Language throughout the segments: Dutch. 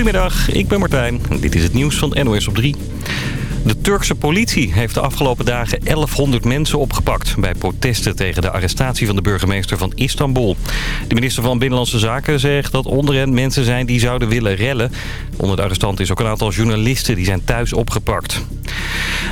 Goedemiddag, ik ben Martijn. Dit is het nieuws van NOS op 3. De Turkse politie heeft de afgelopen dagen 1100 mensen opgepakt... bij protesten tegen de arrestatie van de burgemeester van Istanbul. De minister van Binnenlandse Zaken zegt dat onder hen mensen zijn die zouden willen rellen. Onder de arrestanten is ook een aantal journalisten die zijn thuis opgepakt.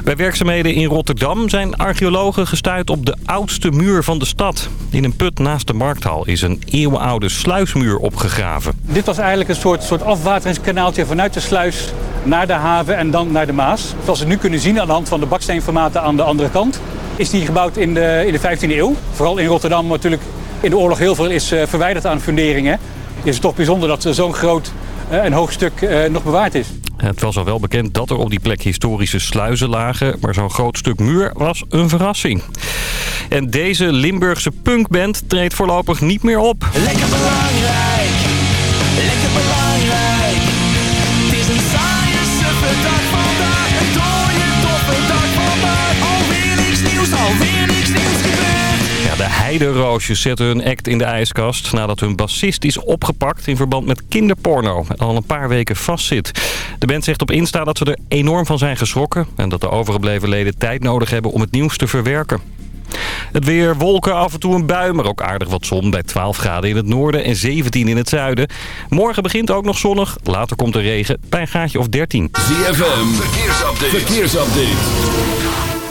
Bij werkzaamheden in Rotterdam zijn archeologen gestuurd op de oudste muur van de stad. In een put naast de markthal is een eeuwenoude sluismuur opgegraven. Dit was eigenlijk een soort, soort afwateringskanaaltje vanuit de sluis naar de haven en dan naar de Maas. Zoals we nu kunnen zien aan de hand van de baksteenformaten aan de andere kant... is die gebouwd in de, in de 15e eeuw. Vooral in Rotterdam natuurlijk in de oorlog heel veel is eh, verwijderd aan funderingen. Is het toch bijzonder dat zo'n groot eh, en hoog stuk eh, nog bewaard is. Het was al wel bekend dat er op die plek historische sluizen lagen... maar zo'n groot stuk muur was een verrassing. En deze Limburgse punkband treedt voorlopig niet meer op. Lekker belangrijk, lekker belangrijk. Heideroosjes zetten hun act in de ijskast... nadat hun bassist is opgepakt in verband met kinderporno... en al een paar weken vastzit. De band zegt op Insta dat ze er enorm van zijn geschrokken... en dat de overgebleven leden tijd nodig hebben om het nieuws te verwerken. Het weer, wolken, af en toe een bui, maar ook aardig wat zon bij 12 graden in het noorden en 17 in het zuiden. Morgen begint ook nog zonnig, later komt er regen bij een gaatje of 13. ZFM, verkeersupdate. verkeersupdate.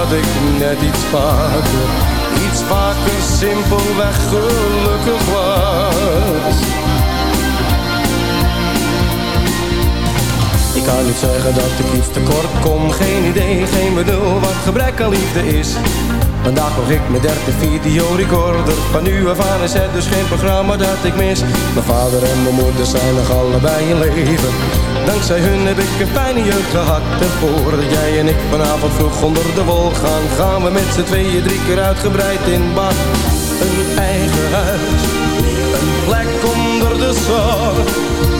dat ik net iets vaker Iets vaker simpelweg gelukkig was. Ik kan niet zeggen dat ik iets tekort kom Geen idee, geen bedoel wat gebrek aan liefde is Vandaag nog ik mijn derde videorecorder Van nu af aan is het dus geen programma dat ik mis. Mijn vader en mijn moeder zijn nog allebei in leven. Dankzij hun heb ik een fijne jeugd gehad. En voordat jij en ik vanavond vroeg onder de wol gaan Gaan we met z'n tweeën drie keer uitgebreid in bad. Een eigen huis, een plek onder de zon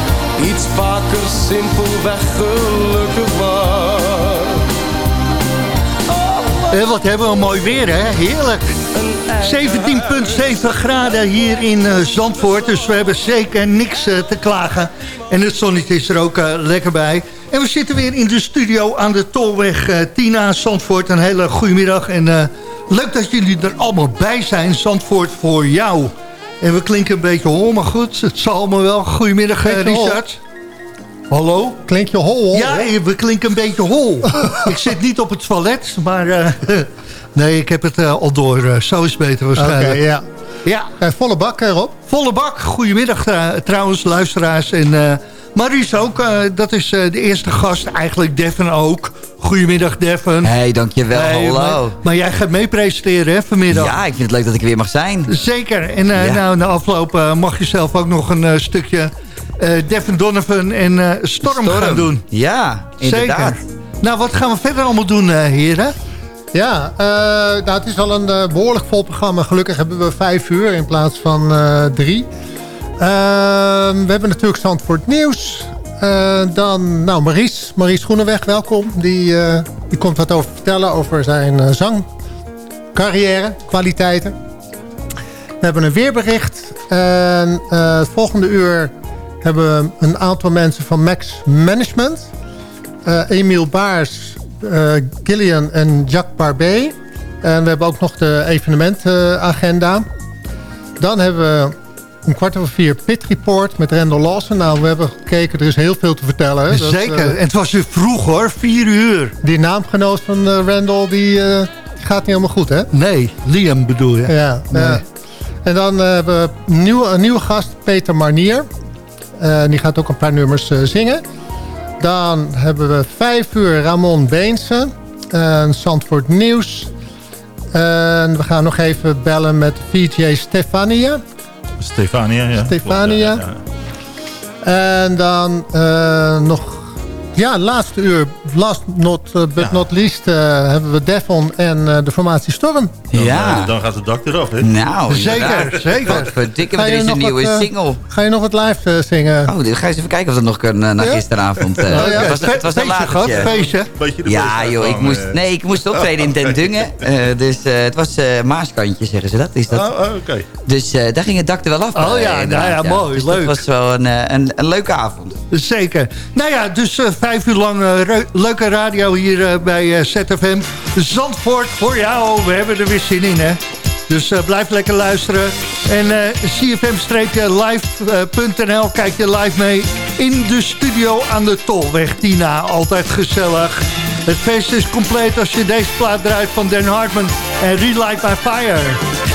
iets vaker simpelweg gelukkig was. Eh, wat hebben we mooi weer, hè? Heerlijk. 17,7 graden hier in uh, Zandvoort. Dus we hebben zeker niks uh, te klagen. En het zonnetje is er ook uh, lekker bij. En we zitten weer in de studio aan de Tolweg Tina Zandvoort. Een hele goede middag. En leuk dat jullie er allemaal bij zijn. Zandvoort voor jou. En we klinken een beetje hol, maar goed. Het zal allemaal wel. Goedemiddag, Richard. Hallo? Klink je hol? hol ja, we klinken een beetje hol. ik zit niet op het toilet, maar... Uh, nee, ik heb het uh, al door. Uh, zo is het beter waarschijnlijk. Okay, ja. Ja. volle bak erop. Volle bak. Goedemiddag trouwens, luisteraars. En Maries ook, dat is de eerste gast. Eigenlijk Devin ook. Goedemiddag, Devin. Hey, dankjewel. Hey, Hallo. Maar, maar, jij gaat mee presenteren, hè, vanmiddag? Ja, ik vind het leuk dat ik weer mag zijn. Zeker. En ja. nou, na afloop mag je zelf ook nog een stukje uh, Devin Donovan en uh, Storm, Storm, gaan doen. Ja, inderdaad. Zeker. Nou, wat gaan we verder allemaal doen, uh, heren? Ja, nou, het is al een behoorlijk vol programma. Gelukkig hebben we vijf uur in plaats van drie. Ehm, we hebben natuurlijk Zandvoort Nieuws. dan, nou, Maries, Maries Groeneweg, welkom. Die, die komt wat over vertellen over zijn zangcarrière, kwaliteiten. We hebben een weerbericht. En het volgende uur hebben we een aantal mensen van Max Management. Emiel Baars, Gillian en Jacques Barbet. En we hebben ook nog de evenementagenda. Dan hebben we een kwart over vier Pit Report met Randall Lawson. Nou, we hebben gekeken, er is heel veel te vertellen. Hè? Zeker, dat, uh, het was weer vroeg hoor, vier uur. Die naamgenoot van Randall, die, die, gaat niet helemaal goed hè? Nee, Liam bedoel je? Ja, nee. En dan hebben we een nieuwe, een nieuwe gast, Peter Marnier. Die gaat ook een paar nummers zingen. Dan hebben we vijf uur Ramon Beense. En Zandvoort Nieuws. En we gaan nog even bellen met VJ Stefania. Stefania, ja. Stefania. En dan uh, nog ja, laatste uur, last not, uh, but ja. not least, uh, hebben we Devon en uh, de formatie Storm. Dan, ja. dan gaat het dak eraf, hè? Nou, zeker, zeker. Wat verdikke, er is een nieuwe wat, single. Ga je nog wat live zingen? Oh, ga eens even kijken of dat nog kan na gisteravond. oh, ja. Het was, het was een latertje. Feestje. Ja, joh, ik moest, nee, ik moest optreden in Den Dungen. dus het was Maaskantje, zeggen ze dat. Is dat? Oh, oh oké. Okay. Dus daar ging het dak er wel af. Oh ja, nou ja, mooi, dus leuk. Het was wel een, een, een leuke avond. Zeker. Nou ja, dus vijf uur lang leuke radio hier uh, bij uh, ZFM. Zandvoort voor jou. We hebben er weer zin in, hè. Dus uh, blijf lekker luisteren. En cfm-live.nl kijk je live mee in de studio aan de Tolweg. Tina, altijd gezellig. Het feest is compleet als je deze plaat draait van Dan Hartman en Relight My Fire.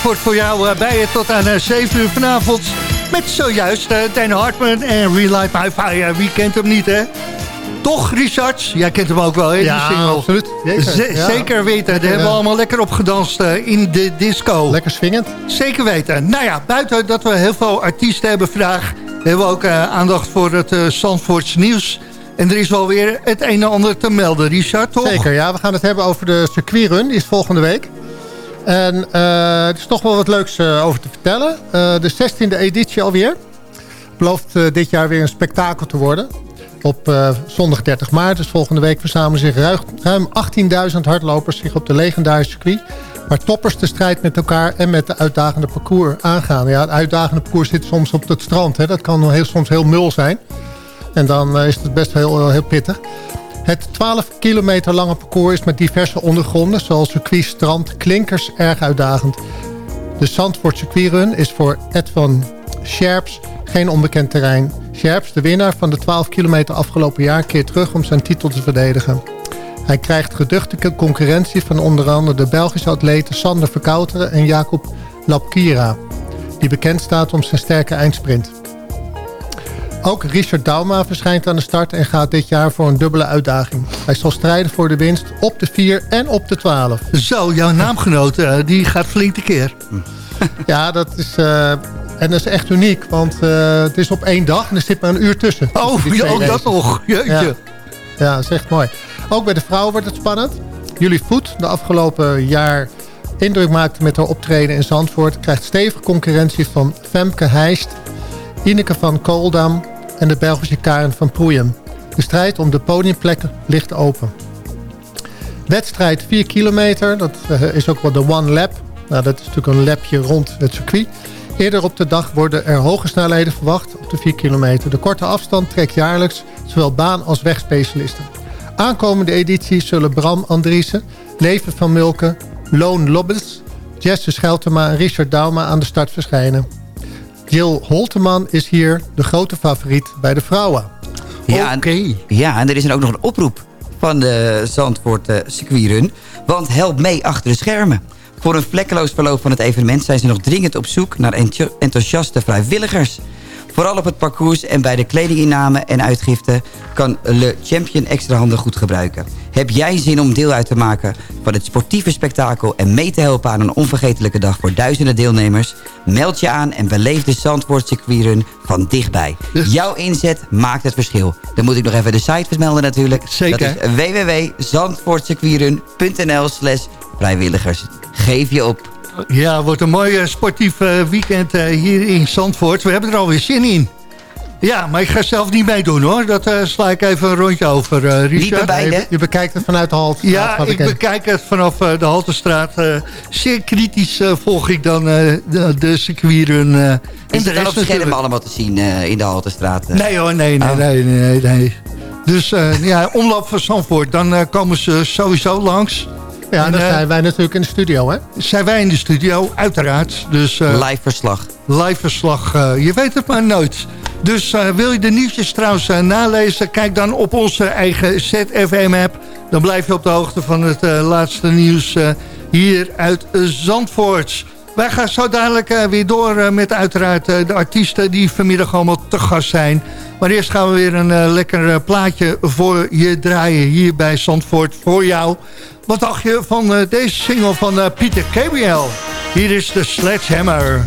Zandvoort voor jou eh, bij je tot aan uh, 7 uur vanavond. Met zojuist uh, Hartman en Relight My Fire. Wie kent hem niet, hè? Toch, Richard? Jij kent hem ook wel, hè? Ja, die single. absoluut. Zeker, ja. zeker weten. Daar hebben we allemaal lekker op gedanst uh, in de disco. Lekker swingend. Zeker weten. Nou ja, buiten dat we heel veel artiesten hebben vandaag... hebben we ook uh, aandacht voor het uh, Zandvoorts nieuws... En er is wel weer het een en ander te melden, Richard, toch? Zeker, ja. We gaan het hebben over de circuitrun. Die is volgende week. En uh, er is toch wel wat leuks uh, over te vertellen. Uh, de 16e editie alweer. Belooft dit jaar weer een spektakel te worden. Op zondag 30 maart, dus volgende week, verzamelen zich ruim 18.000 hardlopers zich op de legendarische circuit. Waar toppers de strijd met elkaar en met de uitdagende parcours aangaan. Ja, het uitdagende parcours zit soms op het strand. Hè. Dat kan heel, soms heel mul zijn. En dan is het best heel, heel pittig. Het 12 kilometer lange parcours is met diverse ondergronden... zoals circuit, strand, klinkers erg uitdagend. De Zandvoort circuitrun is voor Ed van Scherps geen onbekend terrein. Scherps, de winnaar van de 12 kilometer afgelopen jaar... keert terug om zijn titel te verdedigen. Hij krijgt geduchte concurrentie van onder andere de Belgische atleten... Sander Verkouteren en Jacob Lapkira... die bekend staat om zijn sterke eindsprint. Ook Richard Dauma verschijnt aan de start en gaat dit jaar voor een dubbele uitdaging. Hij zal strijden voor de winst op de 4 en op de 12. Zo, jouw naamgenoot uh, die gaat flink de keer. Ja, dat is, uh, en dat is echt uniek, want uh, het is op één dag en er zit maar een uur tussen. Oh, ja, ook dat nog. Jeetje. Ja. ja, dat is echt mooi. Ook bij de vrouwen wordt het spannend. Jullie Voet, de afgelopen jaar indruk maakte met haar optreden in Zandvoort... krijgt stevige concurrentie van Femke Heist Ineke van Kooldam en de Belgische Karen van Proeien. De strijd om de podiumplekken ligt open. Wedstrijd 4 kilometer, dat is ook wel de one lap. Nou, dat is natuurlijk een lapje rond het circuit. Eerder op de dag worden er hoge snelheden verwacht op de 4 kilometer. De korte afstand trekt jaarlijks zowel baan- als wegspecialisten. Aankomende edities zullen Bram Andriessen, Leven van Mulken, Loon Lobbes, Jesse Scheltema en Richard Dauma aan de start verschijnen. Jill Holteman is hier de grote favoriet bij de vrouwen. Ja, okay. ja en er is ook nog een oproep van de Zandvoort uh, circuitrun. Want help mee achter de schermen. Voor een vlekkeloos verloop van het evenement zijn ze nog dringend op zoek naar enthousiaste vrijwilligers. Vooral op het parcours en bij de kledinginname en uitgifte kan Le Champion extra handen goed gebruiken. Heb jij zin om deel uit te maken van het sportieve spektakel... en mee te helpen aan een onvergetelijke dag voor duizenden deelnemers? Meld je aan en beleef de Zandvoort circuitrun van dichtbij. Jouw inzet maakt het verschil. Dan moet ik nog even de site vermelden natuurlijk. Zeker. Dat is www.zandvoortcircuitrun.nl slash vrijwilligers. Geef je op. Ja, wordt een mooi uh, sportief uh, weekend uh, hier in Zandvoort. We hebben er alweer zin in. Ja, maar ik ga zelf niet meedoen hoor. Dat uh, sla ik even een rondje over, uh, Richard. Je, je, bekijkt het vanuit de Haltestraat. Ja, ik bekijk het vanaf uh, de Haltestraat. zeer kritisch volg ik dan de, de circuitrun. Uh, Is dan op scherm allemaal te zien in de Haltestraat? Nee hoor, nee, nee, oh. nee, nee, nee. Dus ja, omloop van Zandvoort, dan komen ze sowieso langs. Ja, en dan zijn wij natuurlijk in de studio, hè? Zijn wij in de studio, uiteraard. Dus, uh, live verslag. Live verslag, uh, je weet het maar nooit. Dus uh, wil je de nieuwtjes trouwens nalezen... kijk dan op onze eigen ZFM-app. Dan blijf je op de hoogte van het laatste nieuws hier uit Zandvoort. Wij gaan zo dadelijk weer door met uiteraard de artiesten... die vanmiddag allemaal te gast zijn. Maar eerst gaan we weer een lekker plaatje voor je draaien... hier bij Zandvoort voor jou... Wat dacht je van uh, deze single van Pieter Gabriel? Hier is de Sledgehammer.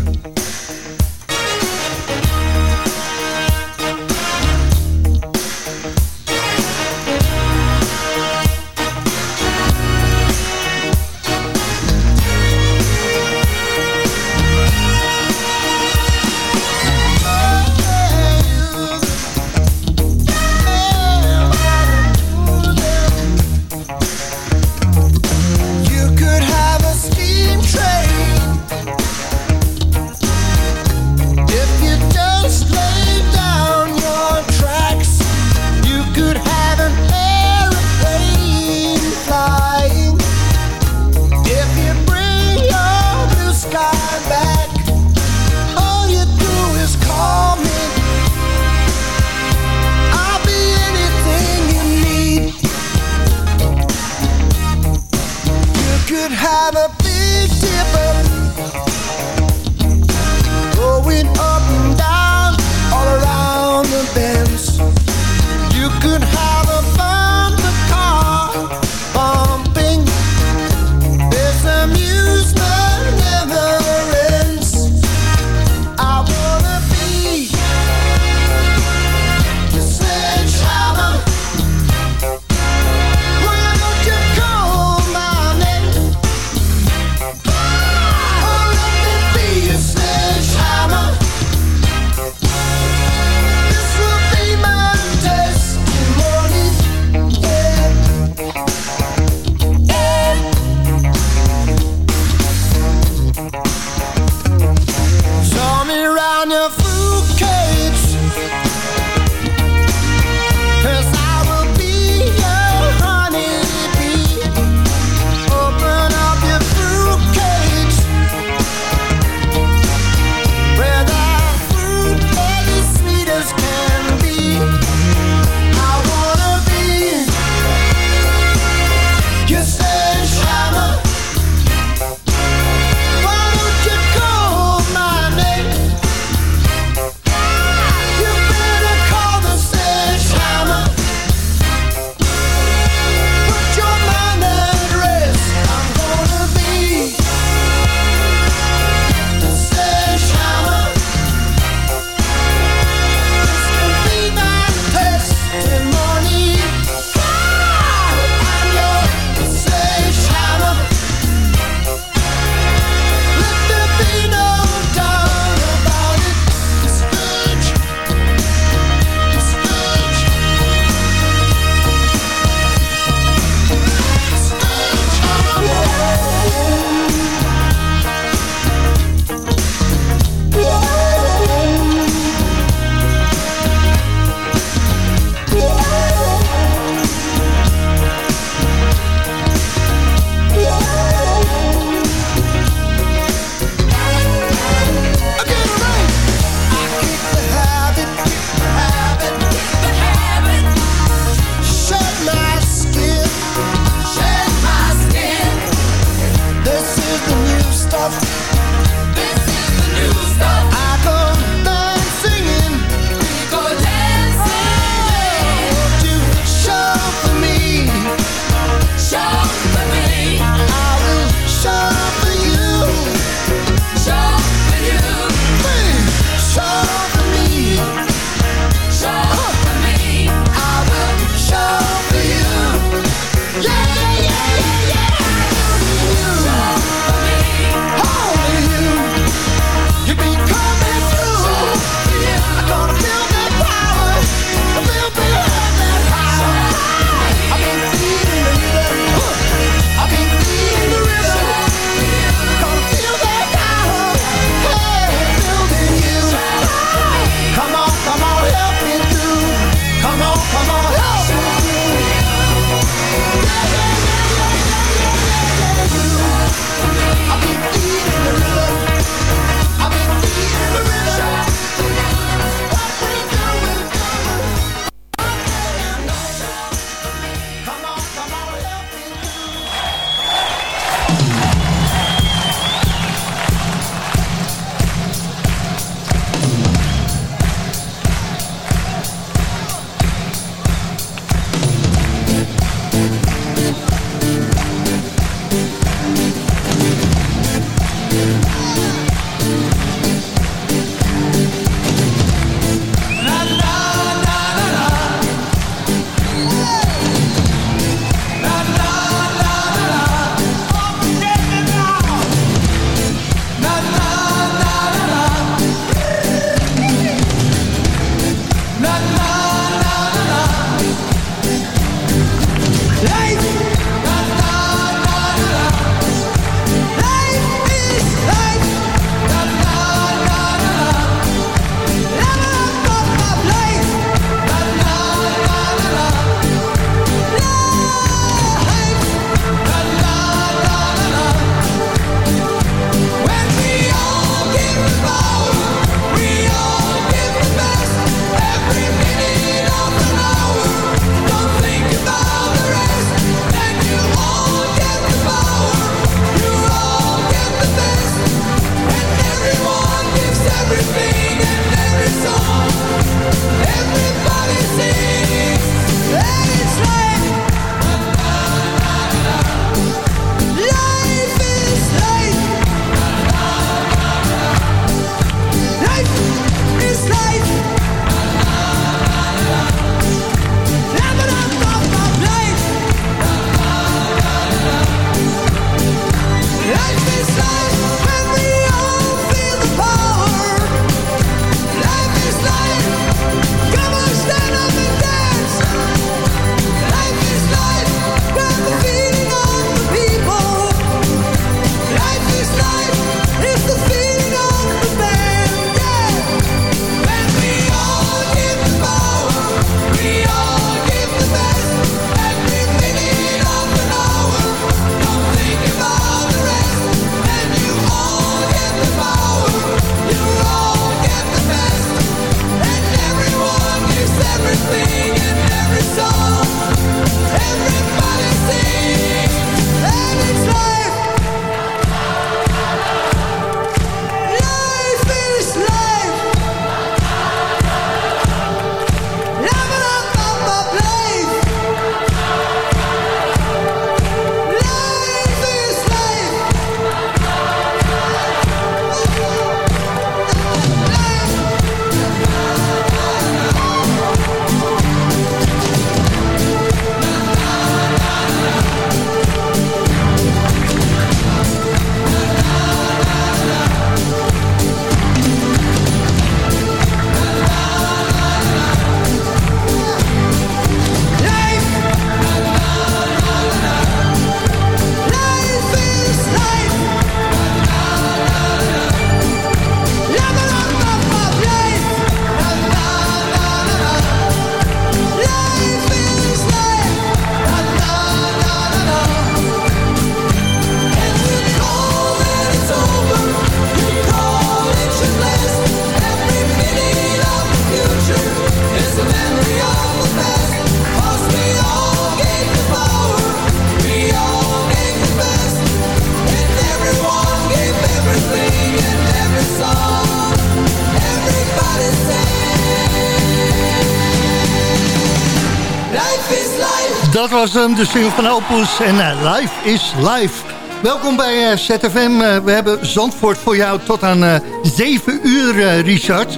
Was hem, de single van Opus en eh, Life is Life. Welkom bij eh, ZFM. Eh, we hebben Zandvoort voor jou tot aan eh 7 uur, Richard.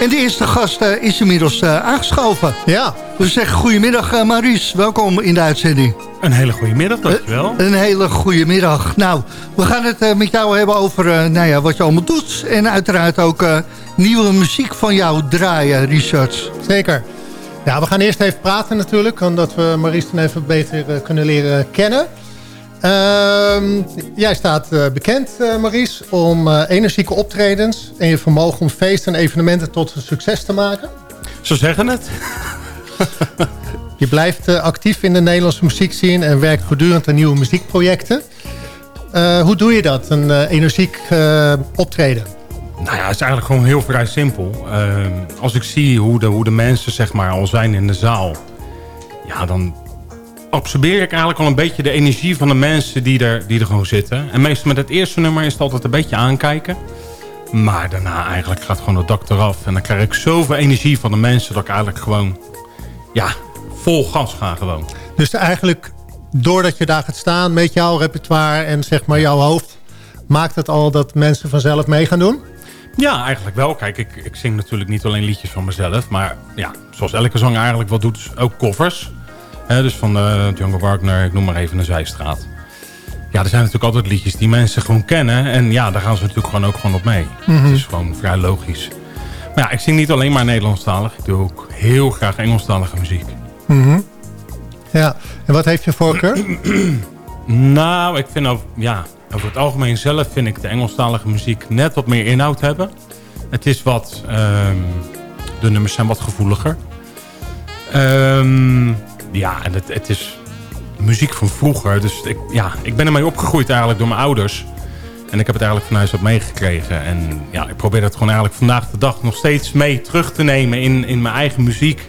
En de eerste gast is inmiddels aangeschoven. Ja. We zeggen goedemiddag, Maurice. Welkom in de uitzending. Een hele goede middag, dankjewel. Een hele goede middag. Nou, we gaan het met jou hebben over nou ja, wat je allemaal doet. En uiteraard ook nieuwe muziek van jou draaien, Richard. Zeker. Ja, we gaan eerst even praten natuurlijk, omdat we Maurice dan even beter eh, kunnen leren kennen. Ehm, jij staat eh, bekend, eh, Maurice, om energieke optredens... en je vermogen om feesten en evenementen tot een succes te maken. Zo zeggen het. Je blijft actief in de Nederlandse muziekscene en werkt voortdurend aan nieuwe muziekprojecten. Hoe doe je dat, een energiek optreden? Nou ja, het is eigenlijk gewoon heel vrij simpel. Ehm, als ik zie hoe de, hoe de mensen zeg maar, al zijn in de zaal... ja, dan absorbeer ik eigenlijk al een beetje de energie van de mensen die er, die er gewoon zitten. En meestal met het eerste nummer is het altijd een beetje aankijken. Maar daarna eigenlijk gaat gewoon het dak eraf. En dan krijg ik zoveel energie van de mensen dat ik eigenlijk gewoon... ja, vol gas ga gewoon. Dus eigenlijk, doordat je daar gaat staan met jouw repertoire en zeg maar jouw hoofd... maakt het al dat mensen vanzelf mee gaan doen? Ja, eigenlijk wel. Kijk, ik, ik zing natuurlijk niet alleen liedjes van mezelf. Maar ja, zoals elke zanger eigenlijk wat doet, is ook covers. Hè, dus van uh, Django Wagner, ik noem maar even een zijstraat. Ja, er zijn natuurlijk altijd liedjes die mensen gewoon kennen. En ja, daar gaan ze natuurlijk gewoon ook gewoon op mee. Mhm. Het is gewoon vrij logisch. Maar ja, ik zing niet alleen maar Nederlandstalig. Ik doe ook heel graag Engelstalige muziek. Mhm. Ja, en wat heeft je voorkeur? Nou, ik vind over, ja, over het algemeen zelf vind ik de Engelstalige muziek net wat meer inhoud hebben. Het is wat, ehm, de nummers zijn wat gevoeliger. Ehm, ja, en het, het is muziek van vroeger. Dus ik, ja, ik ben ermee opgegroeid eigenlijk door mijn ouders. En ik heb het eigenlijk van huis uit meegekregen. En ja, ik probeer dat gewoon eigenlijk vandaag de dag nog steeds mee terug te nemen in, in mijn eigen muziek.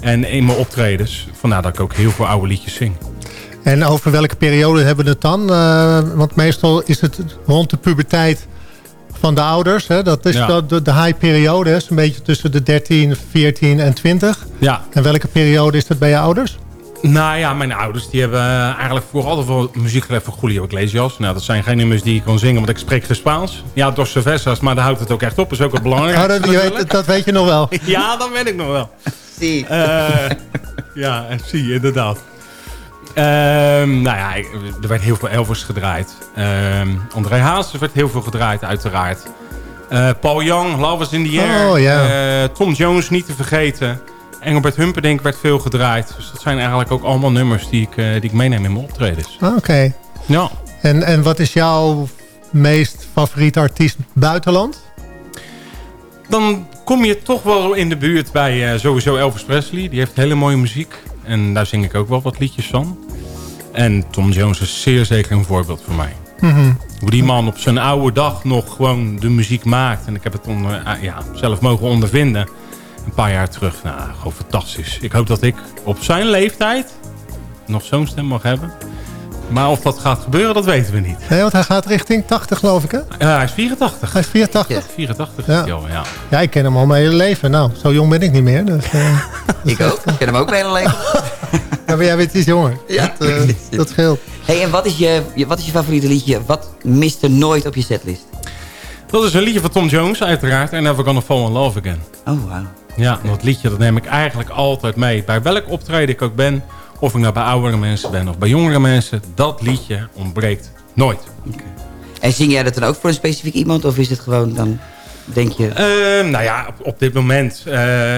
En in mijn optredens. Vandaar dat ik ook heel veel oude liedjes zing. En over welke periode hebben we het dan? Eh, want meestal is het rond de puberteit van de ouders. Hè? Dat is Ja. de, high periode. is een beetje tussen de 13, 14 en 20. Ja. En welke periode is dat bij je ouders? Nou ja, mijn ouders die hebben eh, eigenlijk vroeger altijd wel muziek geleerd van Julio Iglesias. Nou, dat zijn geen nummers die ik kon zingen, want ik spreek geen Spaans. Ja, Dos Cervezas, maar daar houdt het ook echt op. is ook wel belangrijk. Oh, dat, je weet, dat weet je nog wel. Ja, dat weet ik nog wel. Zie. Eh, ja, en zie, inderdaad. Ehm, nou ja, er werd heel veel Elvis gedraaid. Ehm André Hazes werd heel veel gedraaid, uiteraard. Eh, Paul Young, Love is in the Air. Oh. Eh, Tom Jones, niet te vergeten. Engelbert Humperdinck werd veel gedraaid. Dus dat zijn eigenlijk ook allemaal nummers die ik, eh, die ik meeneem in mijn optredens. Ah, Oké. Ja. En, en wat is jouw meest favoriete artiest buitenland? Dan kom je toch wel in de buurt bij sowieso Elvis Presley. Die heeft hele mooie muziek. En daar zing ik ook wel wat liedjes van. En Tom Jones is zeer zeker een voorbeeld voor mij. Mhm. Hoe die man op zijn oude dag nog gewoon de muziek maakt. En ik heb het onder, ah, ja, zelf mogen ondervinden. Een paar jaar terug. Nou, gewoon fantastisch. Ik hoop dat ik op zijn leeftijd nog zo'n stem mag hebben. Maar of dat gaat gebeuren, dat weten we niet. Nee, want hij gaat richting 80 geloof ik hè? Ja, hij is 84. Hij is 84? 84 Ja. is hij al, ja. Ja, ik ken hem al mijn hele leven. Nou, zo jong ben ik niet meer. Dus, eh, Ik ook. Ik ken hem ook mijn hele leven. ja, maar jij bent iets jonger. Ja. Dat, dat scheelt. Hey, en wat is, je, wat is je favoriete liedje? Wat mist er nooit op je setlist? Dat is een liedje van Tom Jones, uiteraard. En Never Gonna Fall in Love Again. Oh, wauw. Ja, dat liedje dat neem ik eigenlijk altijd mee. Bij welk optreden ik ook ben. Of ik nou bij oudere mensen ben of bij jongere mensen. Dat liedje ontbreekt nooit. En zing jij dat dan ook voor een specifiek iemand? Of is het gewoon dan, denk je... Eh, nou ja, op, op dit moment... eh,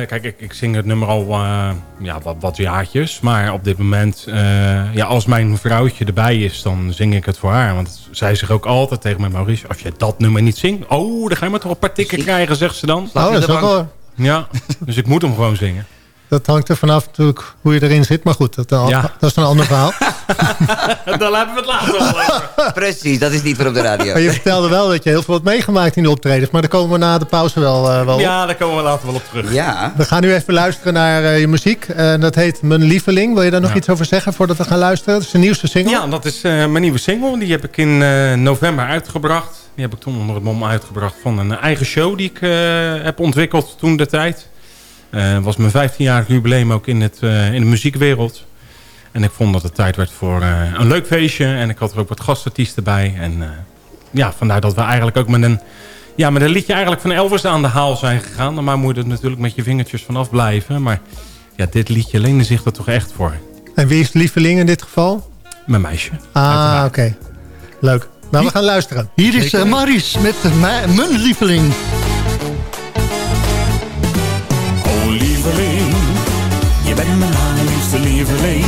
kijk, ik, ik zing het nummer al eh, ja, wat, wat jaartjes. Maar op dit moment... eh, ja, als mijn vrouwtje erbij is, dan zing ik het voor haar. Want zij zegt ook altijd tegen mij... Maurice, als je dat nummer niet zingt... Oh, dan ga je maar toch een paar tikken krijgen, zegt ze dan. Oh, dat is ook. Ja, dus ik moet hem gewoon zingen. Dat hangt er vanaf natuurlijk hoe je erin zit. Maar goed, dat, dat Ja. is een ander verhaal. Dan hebben we het later wel over. Precies, dat is niet voor op de radio. Maar je vertelde wel dat je heel veel hebt meegemaakt in de optredens. Maar daar komen we na de pauze wel, eh, wel op. Ja, daar komen we later wel op terug. Ja. We gaan nu even luisteren naar eh, je muziek. En dat heet Mijn Lieveling. Wil je daar nog Ja. iets over zeggen voordat we gaan luisteren? Dat is de nieuwste single. Ja, dat is eh, mijn nieuwe single. Die heb ik in eh, november uitgebracht. Die heb ik toen onder het mom uitgebracht van een eigen show die ik eh, heb ontwikkeld toen de tijd. Het was mijn 15-jarig jubileum ook in, het, eh, in de muziekwereld. En ik vond dat het tijd werd voor eh, een leuk feestje. En ik had er ook wat gastartiesten bij. En eh, ja, vandaar dat we eigenlijk ook met een, ja, met een liedje eigenlijk van Elvis aan de haal zijn gegaan. Maar moet je er natuurlijk met je vingertjes vanaf blijven. Maar ja, dit liedje leende zich er toch echt voor. En wie is de lieveling in dit geval? Mijn meisje. Ah, oké. Leuk. Nou, we gaan luisteren. Hier is uh, Maris met mijn lieveling. Lieveling, je bent mijn allerliefste lieveling.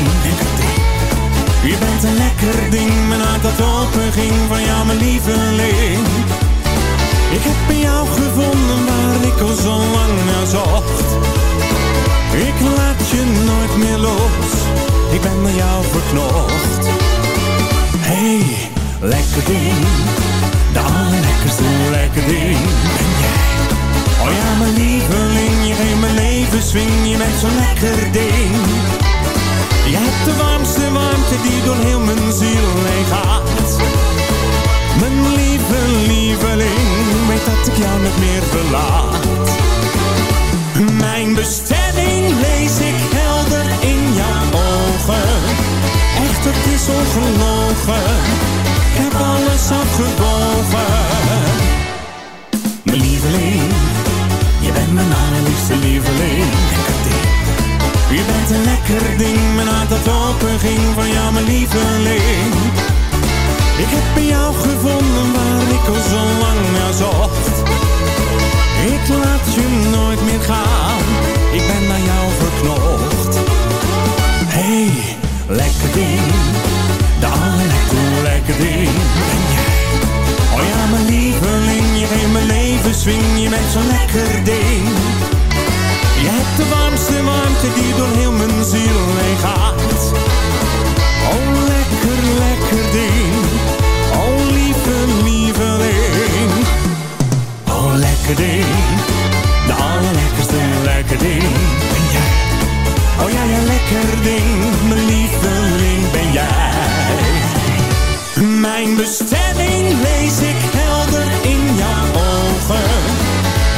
Je bent een lekker ding, mijn hart dat open ging van jou mijn lieveling. Ik heb in jou gevonden waar ik al zo lang naar zocht. Ik laat je nooit meer los, ik ben met jou verknocht. Hey, lekker ding, de allerlekkerste lekker ding ben jij. Oh ja, mijn lieveling, swing, je bent zo'n lekker ding. Je hebt de warmste warmte die door heel mijn ziel heen gaat. Mijn lieve lieveling, weet dat ik jou niet meer verlaat. Mijn bestemming lees ik helder in jouw ogen. Echt, het is ongelogen, ik heb alles afgewogen. Mijn lieveling, mijn allerliefste lieveling. Je bent een lekker ding, mijn hart dat open ging van jou, mijn lieveling. Ik heb in jou gevonden waar ik al zo lang naar zocht. Ik laat je nooit meer gaan, ik ben naar jou verknocht. Hey, lekker ding, de allerlekkerste lekker ding jij. Oh ja, mijn lieveling, je geeft mijn leven swing, je bent zo'n lekker ding. Je hebt de warmste warmte die door heel mijn ziel heen gaat. Oh, lekker, lekker ding. Oh, lieve, lieveling. Oh, lekker ding. De allerlekkerste lekker ding ben jij. Oh ja, ja, lekker ding. Mijn lieveling ben jij. Mijn bestemming lees ik helder in jouw ogen.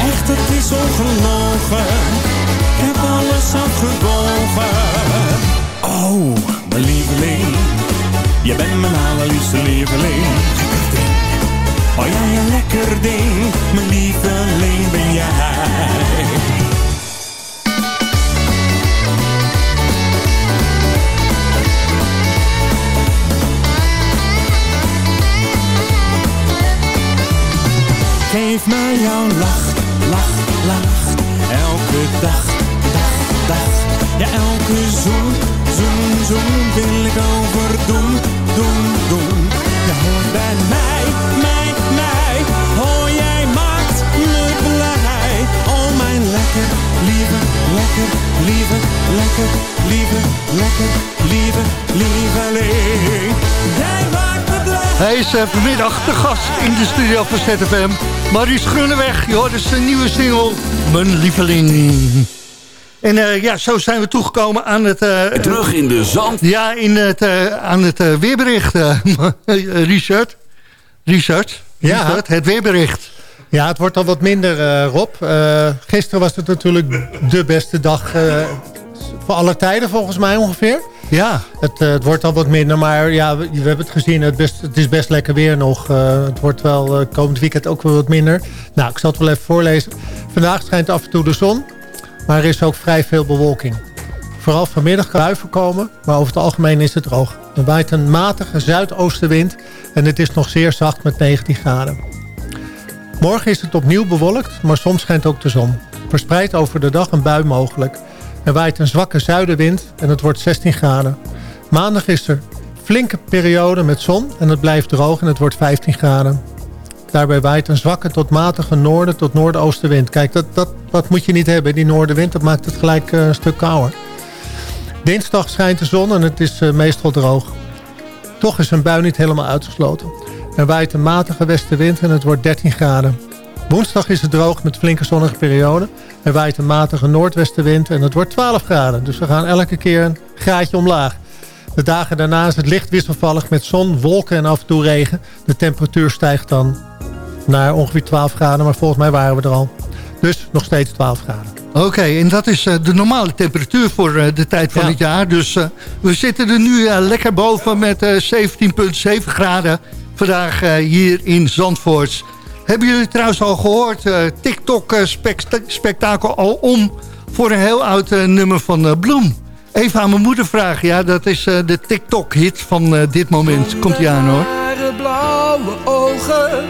echt, het is ongelogen. Ik heb alles afgebogen. Oh, mijn lieveling. Je bent mijn allerliefste lieveling. Oh ja, je lekker ding. Mijn lieveling ben jij. Geef mij jouw lach, lach, lach. Elke dag, dag, dag. Ja, elke zoen, zoen, zoen wil ik overdoen, doen, doen. Je hoort bij mij, mij, mij. Oh, jij maakt me blij. Oh, mijn lekker, lieve, lekker, lieve, lekker, lieve, lekker, lieve, lieveling. Jij maakt me blij. Hij is eh, vanmiddag de gast in de studio van ZFM. Maurice Groeneweg, je hoort dus een nieuwe single, Mijn Lieveling. En eh, ja, zo zijn we toegekomen aan het... eh, Terug in de zand. Ja, in het, eh, aan het weerbericht, eh, Richard. Richard, Ja. Richard, het weerbericht. Ja, het wordt al wat minder, eh, Rob. Eh, gisteren was het natuurlijk de beste dag eh, voor alle tijden, volgens mij ongeveer. Ja. Het, het wordt al wat minder, maar ja, we, we hebben het gezien. Het, best, het is best lekker weer nog. Het wordt wel komend weekend ook wel wat minder. Nou, ik zal het wel even voorlezen. Vandaag schijnt af en toe de zon, maar er is ook vrij veel bewolking. Vooral vanmiddag kan buien komen, maar over het algemeen is het droog. Er waait een matige zuidoostenwind en het is nog zeer zacht met 19 graden. Morgen is het opnieuw bewolkt, maar soms schijnt ook de zon. Verspreid over de dag een bui mogelijk. Er waait een zwakke zuidenwind en het wordt 16 graden. Maandag is er flinke periode met zon en het blijft droog en het wordt 15 graden. Daarbij waait een zwakke tot matige noorden tot noordoostenwind. Kijk, dat, dat, dat moet je niet hebben, die noordenwind. Dat maakt het gelijk eh, een stuk kouder. Dinsdag schijnt de zon en het is eh, meestal droog. Toch is een bui niet helemaal uitgesloten. Er waait een matige westenwind en het wordt 13 graden. Woensdag is het droog met flinke zonnige periode. Er waait een matige noordwestenwind en het wordt 12 graden. Dus we gaan elke keer een graadje omlaag. De dagen daarna is het licht wisselvallig met zon, wolken en af en toe regen. De temperatuur stijgt dan naar ongeveer 12 graden, maar volgens mij waren we er al. Dus nog steeds 12 graden. Oké, en dat is eh, de normale temperatuur voor eh, de tijd van Ja. het jaar. Dus eh, we zitten er nu lekker boven met eh, 17,7 graden vandaag eh, hier in Zandvoort. Hebben jullie trouwens al gehoord, eh, TikTok-spektakel al om voor een heel oud eh, nummer van eh, Bloem? Even aan mijn moeder vragen, ja, dat is eh, de TikTok-hit van eh, dit moment. Komt ie aan hoor. Blauwe ogen,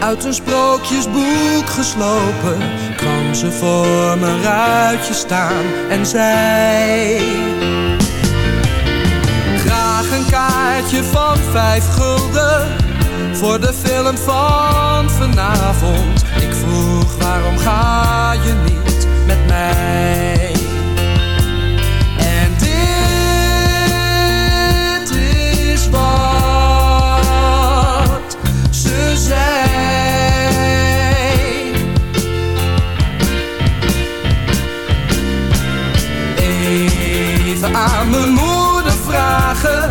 uit een sprookjesboek geslopen, kwam ze voor mijn ruitje staan en zei... Een kaartje van vijf gulden, voor de film van vanavond. Ik vroeg waarom ga je niet met mij? En dit is wat ze zei. Even aan mijn moeder vragen,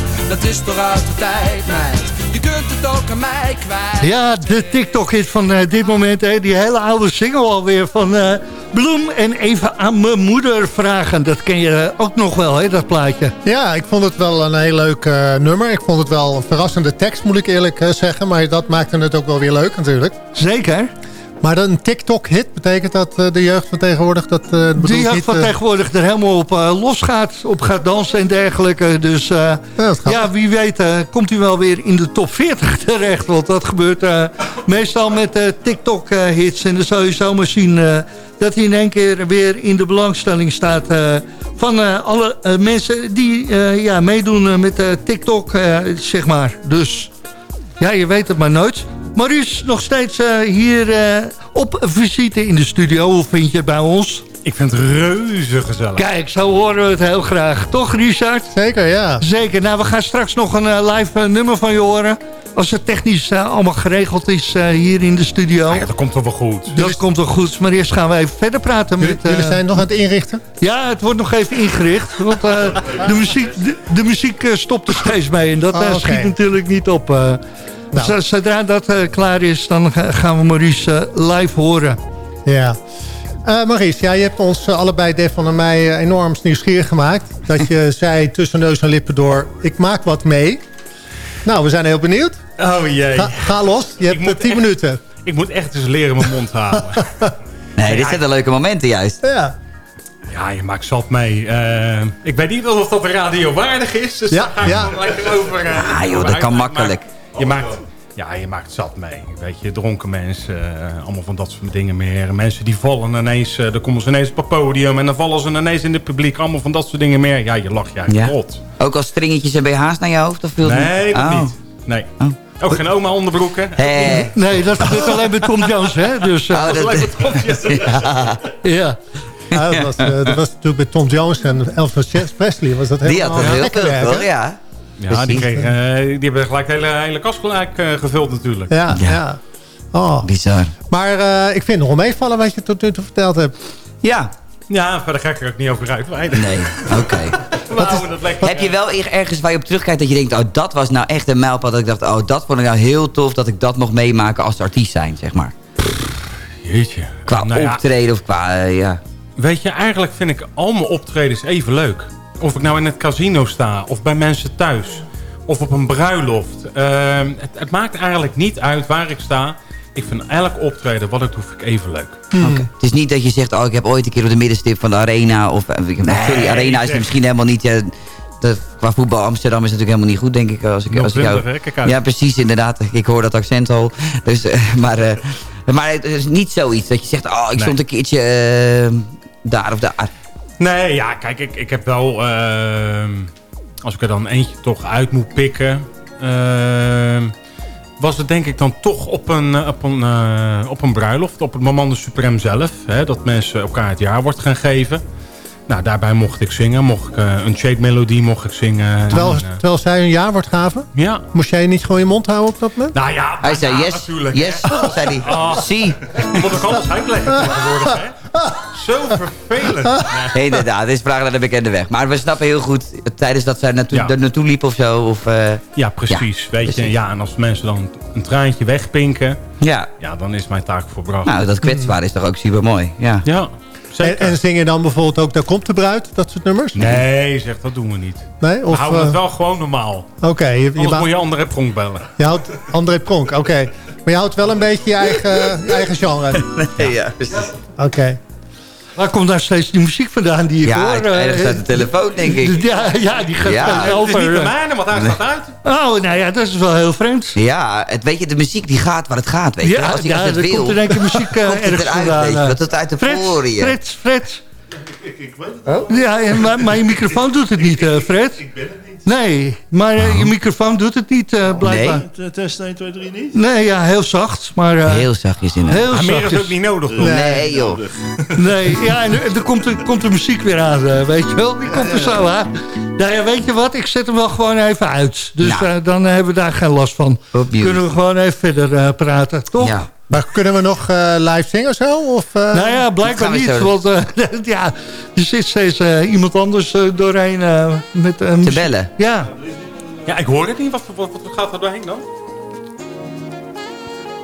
dat is toch uit de tijd, meid. Je kunt het ook aan mij kwijt. Ja, de TikTok-hit van eh, dit moment. Hè, die hele oude single alweer van eh, Bloem. En even aan mijn moeder vragen. Dat ken je eh, ook nog wel, hè, dat plaatje. Ja, ik vond het wel een heel leuk eh, nummer. Ik vond het wel een verrassende tekst, moet ik eerlijk zeggen. Maar dat maakte het ook wel weer leuk natuurlijk. Zeker. Maar een TikTok-hit betekent dat eh, de jeugd van tegenwoordig... Dat, Die ik jeugd niet, van eh, tegenwoordig er helemaal op los gaat. Op gaat dansen en dergelijke. Dus eh, ja, wie weet komt u wel weer in de top 40 terecht. Want dat gebeurt meestal met TikTok-hits. en dan zal je zomaar zien dat hij in één keer weer in de belangstelling staat... van alle mensen die ja, meedoen met TikTok, zeg maar. Dus ja, je weet het maar nooit. Maurice, nog steeds eh, hier eh, op visite in de studio. Hoe vind je het bij ons? Ik vind het reuze gezellig. Kijk, zo horen we het heel graag. Toch, Richard? Zeker, ja. Zeker. Nou, we gaan straks nog een eh, live nummer van je horen. Als het technisch allemaal geregeld is eh, hier in de studio. Ja, dat komt toch wel goed. Dat komt wel goed. Maar eerst gaan we even verder praten met... Jullie, jullie zijn nog aan het inrichten? Ja, het wordt nog even ingericht. Want eh, de muziek, de, de muziek stopt er steeds mee. En dat Oh, oké. schiet natuurlijk niet op. Nou. Zodra dat eh, klaar is, dan ga- gaan we Maurice eh, live horen. Ja. Eh Maurice, ja, je hebt ons allebei, Devon en mij, enorm nieuwsgierig gemaakt. Dat je zei tussen neus en lippen door, ik maak wat mee. Nou, we zijn heel benieuwd. Oh jee. Ga, ga los, je hebt eh, 10 minuten. Ik moet echt eens leren mijn mond houden. Nee, dit zijn de leuke momenten juist. Ja. Ja, je maakt zat mee. Eh, ik weet niet of dat radiowaardig is. Dus Ja, daar ga ik ja. lekker over. Ah, joh, dat kan makkelijk. maar Je maakt, ja, je maakt zat mee. Weet je, dronken mensen, eh, allemaal van dat soort dingen meer. Mensen die vallen ineens, eh, dan komen ze ineens op het podium... en dan vallen ze ineens in het publiek. Allemaal van dat soort dingen meer. Ja, je lacht Ja. rot. Ook als stringetjes en BH's naar je hoofd? Of viel Nee, dat Oh. niet. Nee. Oh. Ook geen oma onderbroeken. Nee, dat gebeurt alleen bij Tom Jones, hè? Dus, eh, Oh, dat, ja. Ja, dat, was, dat was natuurlijk bij Tom Jones en Elvis Presley. Was dat die helemaal had heel lekker veel, werk, toch? hè? Ja. Ja, die, kregen, eh, die hebben gelijk de hele, hele kast gelijk eh, gevuld natuurlijk. Ja, Ja. ja. Oh. Bizar. Maar eh, ik vind het nog wel meevallen wat je tot nu toe verteld hebt. Ja. Ja, verder ga ik er ook niet over uitweiden. Nee, oké. Lekker. Heb je wel er- ergens waar je op terugkijkt dat je denkt... oh, dat was nou echt een mijlpaal. Dat ik dacht, oh, dat vond ik nou heel tof... dat ik dat nog meemaken als artiest zijn, zeg maar. Jeetje. Qua Nou ja, optreden of qua, ja... Weet je, eigenlijk vind ik al mijn optredens even leuk. Of ik nou in het casino sta, of bij mensen thuis, of op een bruiloft. Ehm, het, het maakt eigenlijk niet uit waar ik sta. Ik vind elk optreden wat ik doe, vind ik even leuk. Oké. Het is niet dat je zegt, oh, ik heb ooit een keer op de middenstip van de arena... of eh, sorry, arena is misschien helemaal niet... ja, de, qua voetbal Amsterdam is natuurlijk helemaal niet goed, denk ik. Als ik, als ik 020, hè? Kijk uit. ja, precies, inderdaad. Ik hoor dat accent al. Dus, eh, maar, eh, maar het is niet zoiets dat je zegt, oh, ik Nee. stond een keertje eh, daar of daar. Nee, ja, kijk, ik, ik heb wel... ehm, als ik er dan eentje toch uit moet pikken... ehm, was het denk ik dan toch op een, eh, op een, eh, op een bruiloft. Op het moment de Supreme zelf. Hè, dat mensen elkaar het jaar wordt gaan geven. Nou, daarbij mocht ik zingen. Mocht ik eh, een shade melodie mocht ik zingen. Terwijl, En, terwijl zij een jaarwoord gaven, ja. moest jij niet gewoon je mond houden op dat moment? Nou ja, Hij zei ja, yes, natuurlijk. yes, zei hij. Ah. Zie. Moet ik alles uitleggen tegenwoordig, hè? Zo vervelend. Nee. Inderdaad, dit is vragen naar de bekende weg. Maar we snappen heel goed, tijdens dat zij naartoe, Ja. er naartoe liep of zo. Of, eh, Ja, precies. Weet je, ja, en als mensen dan een traantje wegpinken... ja, Ja, dan is mijn taak volbracht. nou, dat kwetsbaar is toch ook super mooi. Ja. ja, En, zeker. en zing je dan bijvoorbeeld ook Daar komt de bruid, dat soort nummers? Nee, zeg, dat doen we niet. Nee? We Of, houden het eh, wel gewoon normaal. Oké, je, je, ba- moet je andere pronk bellen. je houdt André Pronk, oké. Maar je houdt wel een beetje je eigen, je eigen genre. ja, precies. Oké. Waar komt daar steeds die muziek vandaan die ik Ja, hoor? eh, ergens uit de telefoon, denk ik. Ja, ja die gaat Ja. van Het is over. niet bij eh, mij, want hij staat uit. Oh, nou ja, dat is wel heel vreemd. Ja, het, weet je, de muziek die gaat waar het gaat, weet je. Ja, als, hij- ja, als het er wil, komt in één keer muziek komt het ergens eruit, vandaan. weet je. eh. Dat het uit de Fred, poriën. Fred, Fred. Ik weet het. Oh? Ja, ja, maar, maar je microfoon doet het niet, eh, Fred. Ik ben het. Nee, maar eh, je microfoon doet het niet, eh, blijkbaar. T- Test 1, 2, 3 niet? Nee, ja, heel zacht. Maar, eh, Heel zachtjes in. heel Maar meer is ook niet nodig. toch? Nee, joh. Nee, ja, en er, er komt, er komt de muziek weer aan, eh, weet je wel. Die komt er zo aan. Nou ja, weet je wat? Ik zet hem wel gewoon even uit. Dus Nou. eh, dan hebben we daar geen last van. Kunnen we gewoon even verder eh, praten, toch? Ja. Maar kunnen we nog eh, live zingen zo? Of, eh? Nou ja, blijkbaar niet. Want eh, ja, er zit steeds iemand anders eh, doorheen. eh, met, eh, Te bellen. Ja, Ja, ik hoor het niet. Wat, wat, wat gaat er doorheen dan?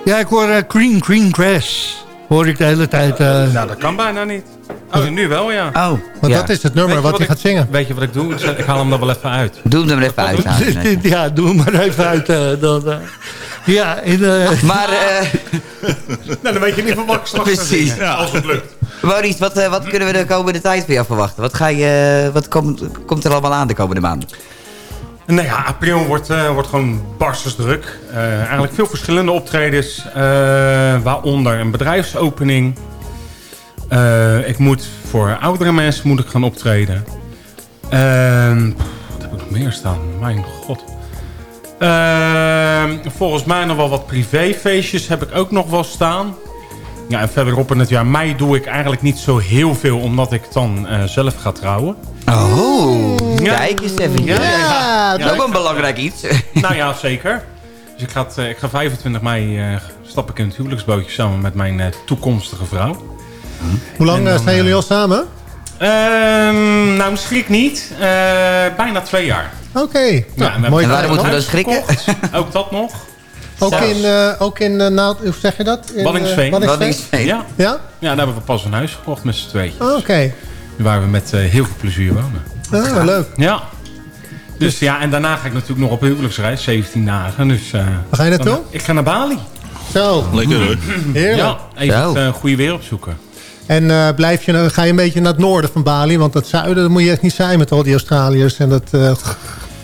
ja, ik hoor green, green grass. Hoor ik de hele tijd. eh. Nou, dat kan bijna niet. Oh, nu wel, ja. Oh, Want ja. dat is het nummer wat hij gaat zingen. Weet je wat ik doe? Ik haal hem er wel even uit. Doe hem er even uit. heren. ja, doe hem maar even uit. eh, dan, eh. ja, in, eh, Maar, eh Nou, dan weet je niet van wat ik straks Precies. Als het lukt. Maurice, wat, wat kunnen we de komende tijd van jou verwachten? Wat, ga je, wat komt, komt er allemaal aan de komende maanden? Nou ja, april wordt, eh, wordt gewoon barstens druk. Eh, eigenlijk veel verschillende optredens. eh, waaronder een bedrijfsopening. Eh, ik moet voor oudere mensen moet ik gaan optreden. Ehm, wat heb ik nog meer staan? Mijn god. Ehm, volgens mij nog wel wat privéfeestjes heb ik ook nog wel staan. Ja, en verderop in het jaar mei doe ik eigenlijk niet zo heel veel... omdat ik dan eh, zelf ga trouwen. Oh, Ja. kijk eens even. Ja, dat is ook wel een belangrijk iets. Nou ja, zeker. Dus ik ga, eh, ik ga 25 mei stap ik in het huwelijksbootje samen met mijn toekomstige vrouw. Hoe lang eh, dan, zijn jullie eh, al samen? Ehm, nou, schrik niet. Eh, bijna twee jaar. Oké. Ja, Nou, en mooi En waarom moeten we dan schrikken? gekocht. Ook dat nog. Ook Zelfs. in, eh, ook in nou, hoe zeg je dat? In? Ja. Ja? ja, daar hebben we pas een huis gekocht met z'n tweeën. Oh, Oké. Waar we met eh, heel veel plezier wonen. Ah, leuk. Ja. Dus ja, en daarna ga ik natuurlijk nog op huwelijksreis, 17 dagen. Dus, eh, Waar ga je naartoe? Ik ga naar Bali. Zo. Lekker hoor. Heerlijk. Ja, even het goede weer opzoeken. En eh, blijf je, ga je een beetje naar het noorden van Bali? Want dat zuiden dat moet je echt niet zijn met al die Australiërs en dat eh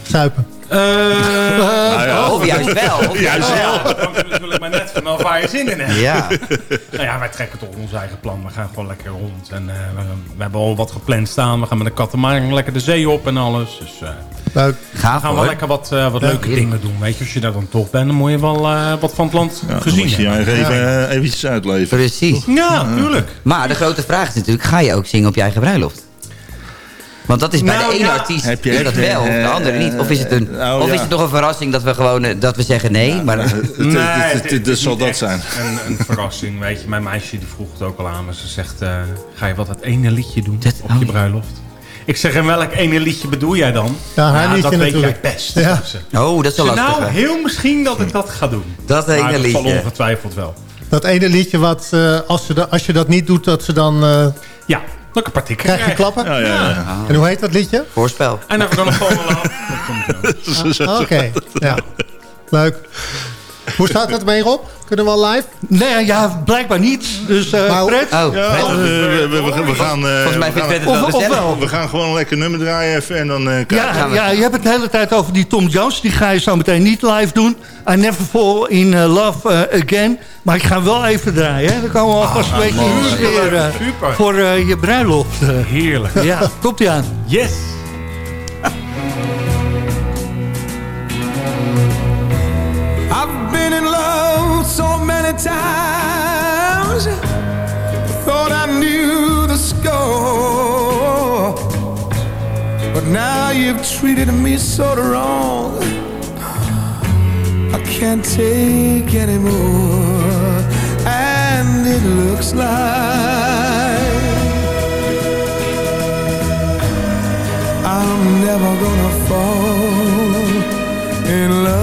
zuipen. Eh, Of juist wel. Of juist wel. Ja, er natuurlijk maar net vanaf waar je zin in hebt. Ja. Nou ja, wij trekken toch ons eigen plan. We gaan gewoon lekker rond. En eh, we, we hebben al wat gepland staan. We gaan met een katamaran lekker de zee op en alles. Dus eh, Leuk. we Gaaf gaan wel hoor. lekker wat, eh, wat Ja, leuke dingen doen. Weet je, als je daar dan toch bent, dan moet je wel eh, wat van het land Ja, dan gezien moet je je hebben. eigen even, eventjes uitleven. Precies. Ja, tuurlijk. Maar de grote vraag is natuurlijk, ga je ook zingen op je eigen bruiloft? Want dat is bij Nou, de ene ja. artiest Heb je is dat wel, eh, de andere niet. Of is het, een, nou, of is het nog een verrassing dat we gewoon eh, dat we zeggen nee? Maar, Het- het- Nee, het- het- het Dat is zal dat zijn. Een, een verrassing, weet je. Mijn meisje die vroeg het ook al aan. Maar ze zegt, eh, ga je wat het ene liedje doen Dat- op oh. je bruiloft? Ik zeg, en welk ene liedje bedoel jij dan? Ja, haar liedje dat weet natuurlijk. jij best. Ja. oh, dat is wel lastig. nou, hè? heel misschien dat ik dat ga doen. Dat Maar ene dat zal liedje. ongetwijfeld wel. Dat ene liedje wat, eh, als, ze als je dat niet doet, dat ze dan... eh, Ja, ik paar tikken krijg je klappen? Ja, ja, ja. En hoe heet dat liedje? Voorspel. En dan gaan we gewoon wel af. Dat komt wel. Oké, ja. Leuk. Hoe staat het mee, Rob? Kunnen we al live? nee, ja, blijkbaar niet. Dus eh Maar- Fred? Oh, Ja, Fred. we, we, we, we- we gaan, eh, volgens mij we vindt gaan, Fred het wel Of- of gezellig. wel? we gaan gewoon een lekker nummer draaien even en dan eh, kijken. Ja, ja, je hebt het de hele tijd over die Tom Jones. Die ga je zo meteen niet live doen. I never fall in eh, love eh, again. Maar ik ga hem wel even draaien. Hè. Dan komen we alvast een beetje Super. voor eh, je bruiloft. eh. Heerlijk. ja, komt ie aan. Yes. So many times. Thought I knew the score. But now you've treated me so wrong. I can't take anymore. And it looks like I'm never gonna fall in love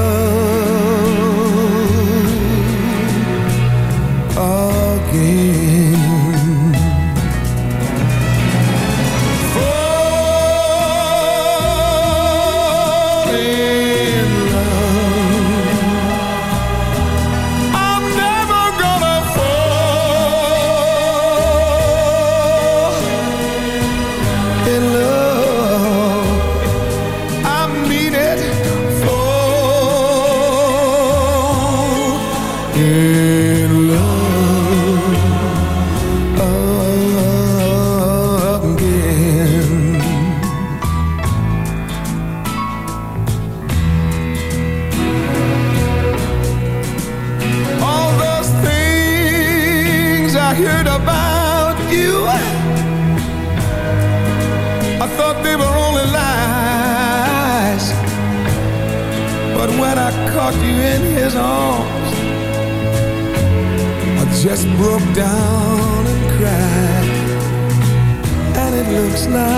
about you. I thought they were only lies. But when I caught you in his arms, I just broke down and cried. And it looks like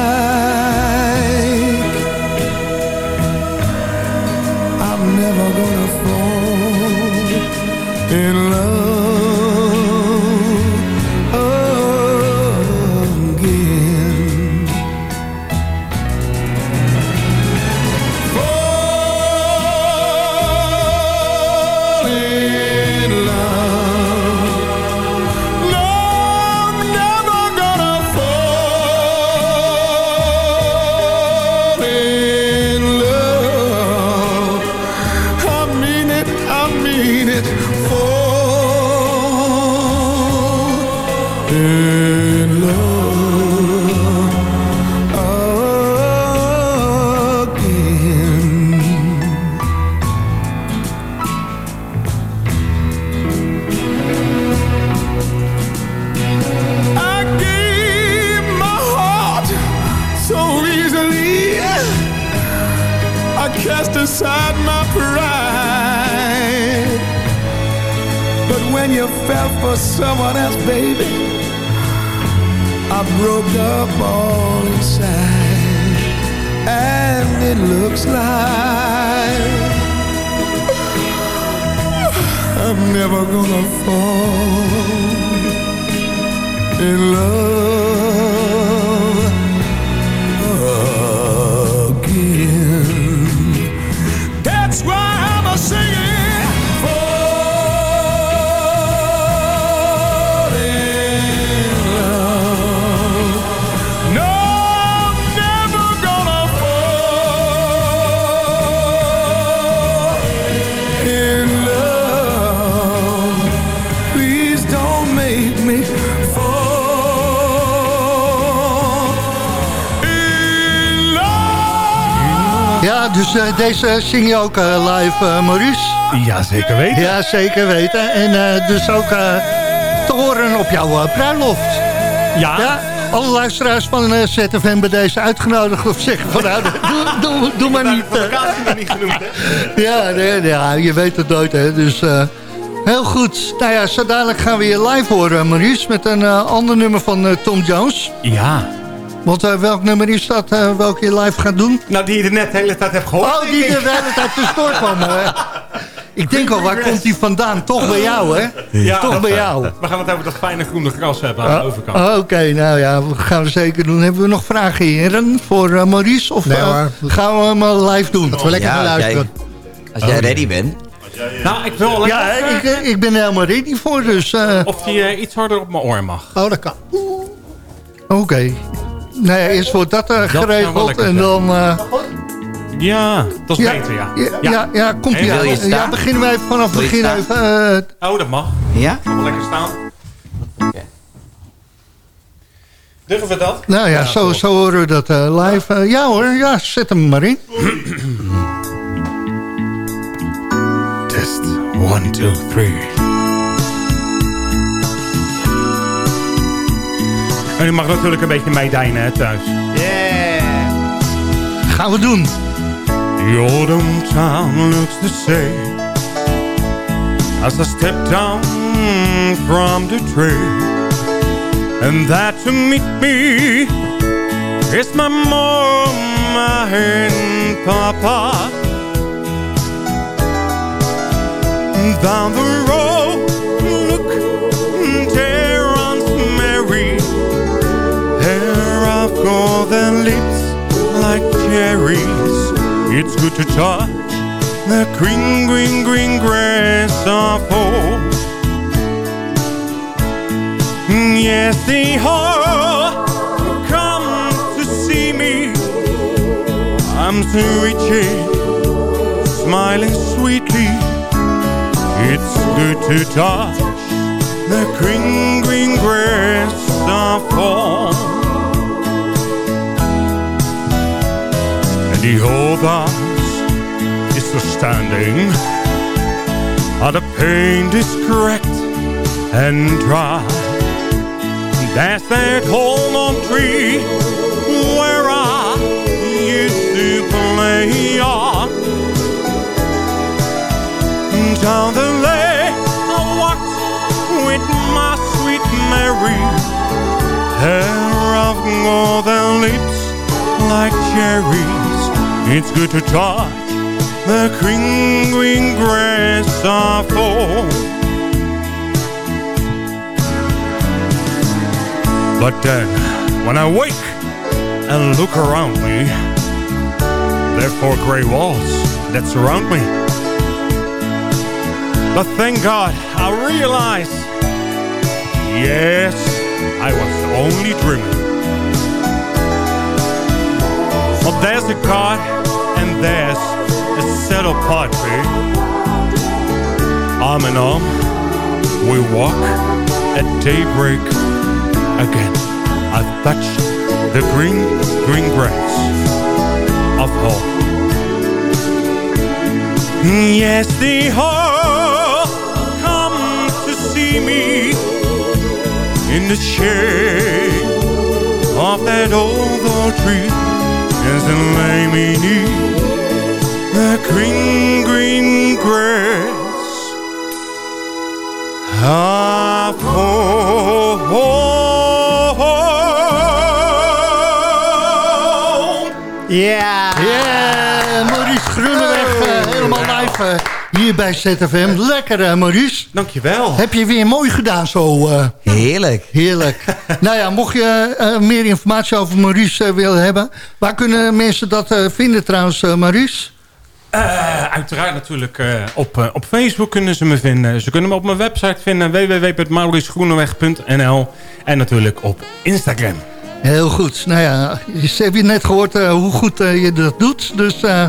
I'm never gonna fall in love someone else, baby, I broke up all inside. And it looks like I'm never gonna fall in love dus eh, deze zing je ook eh, live, eh, Maurice? Ja, zeker weten. Ja, zeker weten. En dus ook te horen op jouw bruiloft. Ja. Alle luisteraars van ZFM bij deze uitgenodigd of zeggen van nou, doe, doe, doe maar niet. niet genoemd, hè? Ja, nee, ja, je weet het nooit, hè. Dus heel goed. Nou ja, zo dadelijk gaan we je live horen, Maurice... met een ander nummer van Tom Jones. Ja. Want eh, welk nummer is dat, eh, welke je live gaat doen? Nou, die je er net de hele tijd hebt gehoord. Oh, die er de hele tijd tussendoor kwam. eh. Ik denk al, waar komt die vandaan? Toch bij jou, hè? Ja, Toch bij eh, jou. We gaan het over dat fijne groene gras hebben aan de Ah, overkant. ah, Oké, nou ja, dat gaan we zeker doen. Hebben we nog vragen, heren, voor eh, Maurice? Of Nee, gaan we hem live doen? Dat we lekker Ja, gaan als jij- luisteren. Als jij Oh, ready bent. Nou, ik wil Ja, ik, ik ben er helemaal ready voor, dus... eh, Of die iets harder op mijn oor mag. Oh, dat kan. Oké. Nou ja, eerst wordt dat, eh, wel geregeld en dan... eh, Ja, dat is ja, beter, ja. Ja, ja, ja, komt wil je Ja, beginnen even vanaf het begin staan? even. eh, Oh, dat mag. Ja? Gaan we lekker staan. Durven we dat? nou ja, zo, zo horen we dat eh, live. Ja hoor, ja, zet hem maar in. Test. One, two, three. En u mag natuurlijk een beetje meedijnen hè, thuis. Gaan we doen. The autumn town looks the same As I step down from the train And that to meet me Is my mom and papa. Down the road, golden lips like cherries. It's good to touch the green, green, green grass of home mm, Yes, they all come to see me. I'm so reaching, smiling sweetly. It's good to touch the green, green grass of home Old house is still standing Uh, The paint is cracked and dry That's that walnut tree where I used to play on. Down the lane I walked with my sweet Mary. Hair of golden lips like cherries. It's good to touch the green grass of home. But then, when I wake and look around me, there are four gray walls that surround me. But thank God, I realize, yes, I was only dreaming. But there's a God, and there's a set apart way. Arm in arm, we walk at daybreak again. I've touched the green, green grass of home. Yes, the whole come to see me in the shade of that old oak tree as it lay beneath the green, green grass of home. Ja. Ja, Maurice Groeneweg, eh, helemaal live eh, hier bij ZFM. Lekker, eh, Maurice. Dankjewel. Heb je weer mooi gedaan zo. eh. Heerlijk. Heerlijk. nou ja, mocht je eh, meer informatie over Maurice willen hebben... waar kunnen mensen dat eh, vinden trouwens, eh, Maurice? Eh, uiteraard natuurlijk eh, op, op Facebook kunnen ze me vinden. Ze kunnen me op mijn website vinden www.mauritsgroeneweg.nl en natuurlijk op Instagram. Heel goed. Nou ja, ze hebben je net gehoord eh, hoe goed eh, je dat doet. Dus eh,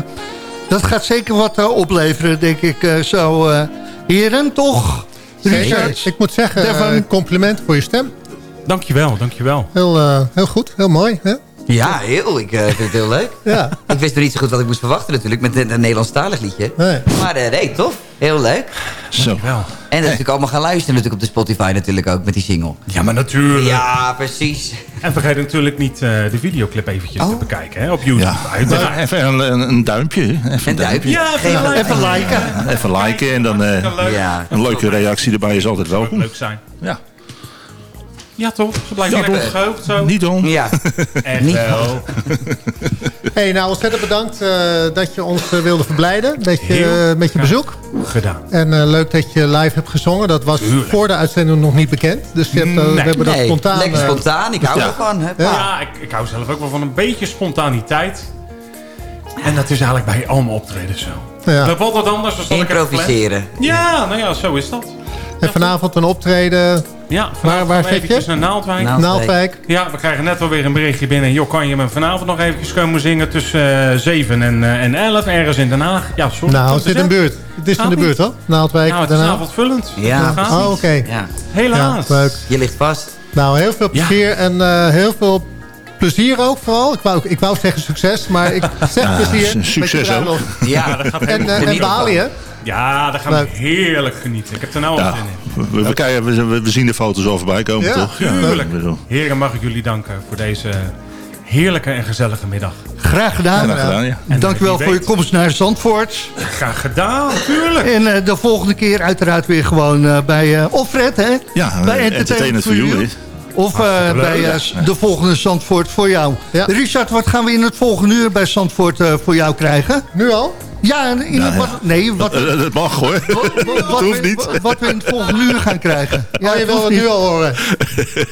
dat gaat zeker wat eh, opleveren, denk ik. eh, zo, eh, heren, toch? Richard? Ik moet zeggen, eh, compliment voor je stem. Dankjewel, dankjewel. Heel, eh, heel goed, heel mooi. Hè? Ja, heel. Ik eh, vind het heel leuk. Ja. Ik wist nog niet zo goed wat ik moest verwachten natuurlijk met een, een Nederlandstalig liedje. Nee. Maar nee, tof. Heel leuk. Zo. Dankjewel. En natuurlijk allemaal gaan luisteren natuurlijk op de Spotify natuurlijk ook met die single. Ja, maar natuurlijk. Ja, precies. En vergeet natuurlijk niet eh, de videoclip eventjes te Oh. bekijken hè, op YouTube. Ja, even een, een, een duimpje. Even een, Een duimpje. Ja, Geen even like. Even liken. Even liken en dan eh. Ja. een leuke reactie erbij is altijd welkom. leuk zijn. Ja. Ja toch? Ze blijven Ja, lekker zo. Niet om. Ja. Echt Niet. wel. Hey, nou, ontzettend bedankt eh, dat je ons eh, wilde verblijden dat je, eh, met je bezoek. Gedaan. En eh, leuk dat je live hebt gezongen. Dat was Tuurlijk. voor de uitzending nog niet bekend. Dus je hebt, we Nee. hebben dat spontaan... lekker spontaan. Ik hou Ja. ervan. Hè, Ja. Ja, ik, ik hou zelf ook wel van een beetje spontaniteit. En dat is eigenlijk bij allemaal optreden zo. Ja. Dat wordt wat anders. Dan zal ik even Improviseren. Ja, nou ja, zo is dat. En vanavond een optreden, Ja, Waar- waar zit je? eventjes naar Naaldwijk. Naaldwijk. Ja, we krijgen net alweer een berichtje binnen. Joh, kan je me vanavond nog eventjes komen zingen tussen eh 7 en, eh, en 11 ergens in Den Haag? Ja, sorry. Nou, het zit in de buurt. Het is in de buurt, hoor. Naaldwijk, Nou, het is avondvullend. Ja. Oh, oké. Ja. Helaas. Ja, leuk. Je ligt vast. Nou, heel veel Ja. plezier en eh, heel veel plezier ook vooral. Ik wou, ik wou zeggen succes, maar ik zeg Ja, plezier. succes ook. Ja, dat gaat En, helemaal eh, en Bali, hè? Ja, daar gaan Leuk. we heerlijk genieten. Ik heb er nou al Ja, zin in. we, we, kijken, we, we- we zien de foto's al voorbij komen, Ja, toch? Tuurlijk. bedoel. Heren, mag ik jullie danken voor deze heerlijke en gezellige middag. Graag gedaan. Graag gedaan, ja. En, Dankjewel eh, wie voor je komst naar Zandvoort. Graag gedaan, tuurlijk. En eh, de volgende keer uiteraard weer gewoon bij uh, of Fred, hè? Ja, bij eh, Entertainment for You. Of eh, bij eh, de volgende Zandvoort voor jou. Ja. Richard, wat gaan we in het volgende uur bij Zandvoort eh, voor jou krijgen? Nu al? Ja, in Nou, het, wat, nee, wat, Dat mag hoor. wat, wat hoeft we, niet. wat we in het volgende uur gaan krijgen. Ja, je wil hoeft het niet. nu al horen.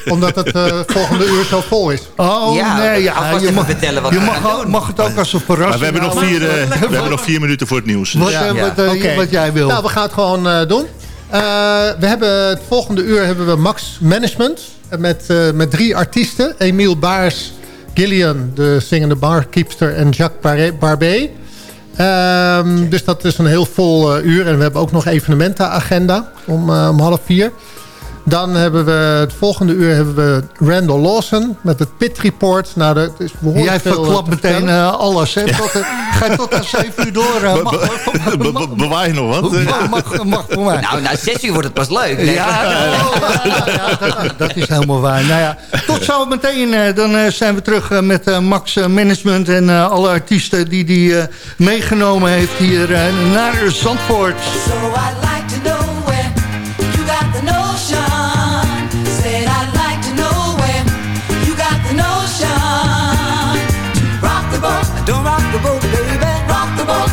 Omdat het eh, volgende uur zo vol is. Oh, Ja, nee, ja, je mag, vertellen wat je mag, gaan ook- doen. mag het ook als een verrassing Maar we hebben, nog vier, we hebben nog vier minuten voor het nieuws. Wat, Dus. Ja. wat, Oké. wat jij wil. Nou, we gaan het gewoon eh, doen. Eh, we hebben het volgende uur hebben we Max Management. Met, eh, met drie artiesten. Emiel Baars, Gillian, de zingende barkeepster. En Jacques Barbet. Ehm, dus dat is een heel vol eh, uur. En we hebben ook nog evenementenagenda om, eh, om half vier. Dan hebben we het volgende uur hebben we Randall Lawson met het Pit Report. Nou, dat is behoorlijk Jij veel, verklapt te meteen eh, alles. Hè? Tot, eh, ga je tot aan 7 uur door? eh, mag, Bewaar je nog wat? mag, mag, mag voor mij. Nou, na zes uur wordt het pas leuk. Nee, Ja, oh, ja, ja, dat, dat is helemaal waar. Nou ja, tot zo meteen. eh, Dan eh, zijn we terug eh, met eh, Max eh, Management en eh, alle artiesten die die eh, meegenomen heeft hier eh, naar Zandvoort. So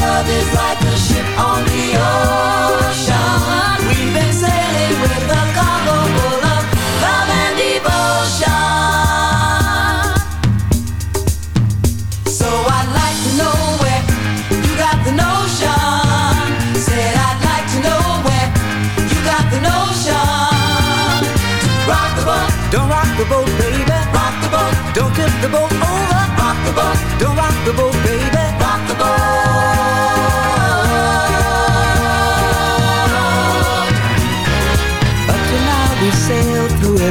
love is like a ship on the ocean We've been sailing with a cargo full of love and devotion so I'd like to know where you got the notion. Said I'd like to know where you got the notion. Rock the boat, don't rock the boat, baby. Rock the boat, don't tip the boat over. Rock the boat, don't rock the boat, baby.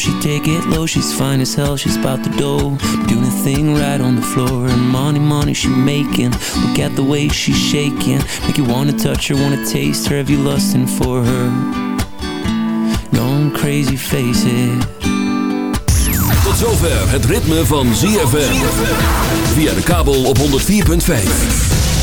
She take it low She's fine as hell, she's about the dough Doing a thing right on the floor And money, money she making Look at the way she's shaking Make you wanna touch her, wanna taste her Have you lusting for her? Gone crazy, face it Tot zover het ritme van ZFM. Via de kabel op 104.5.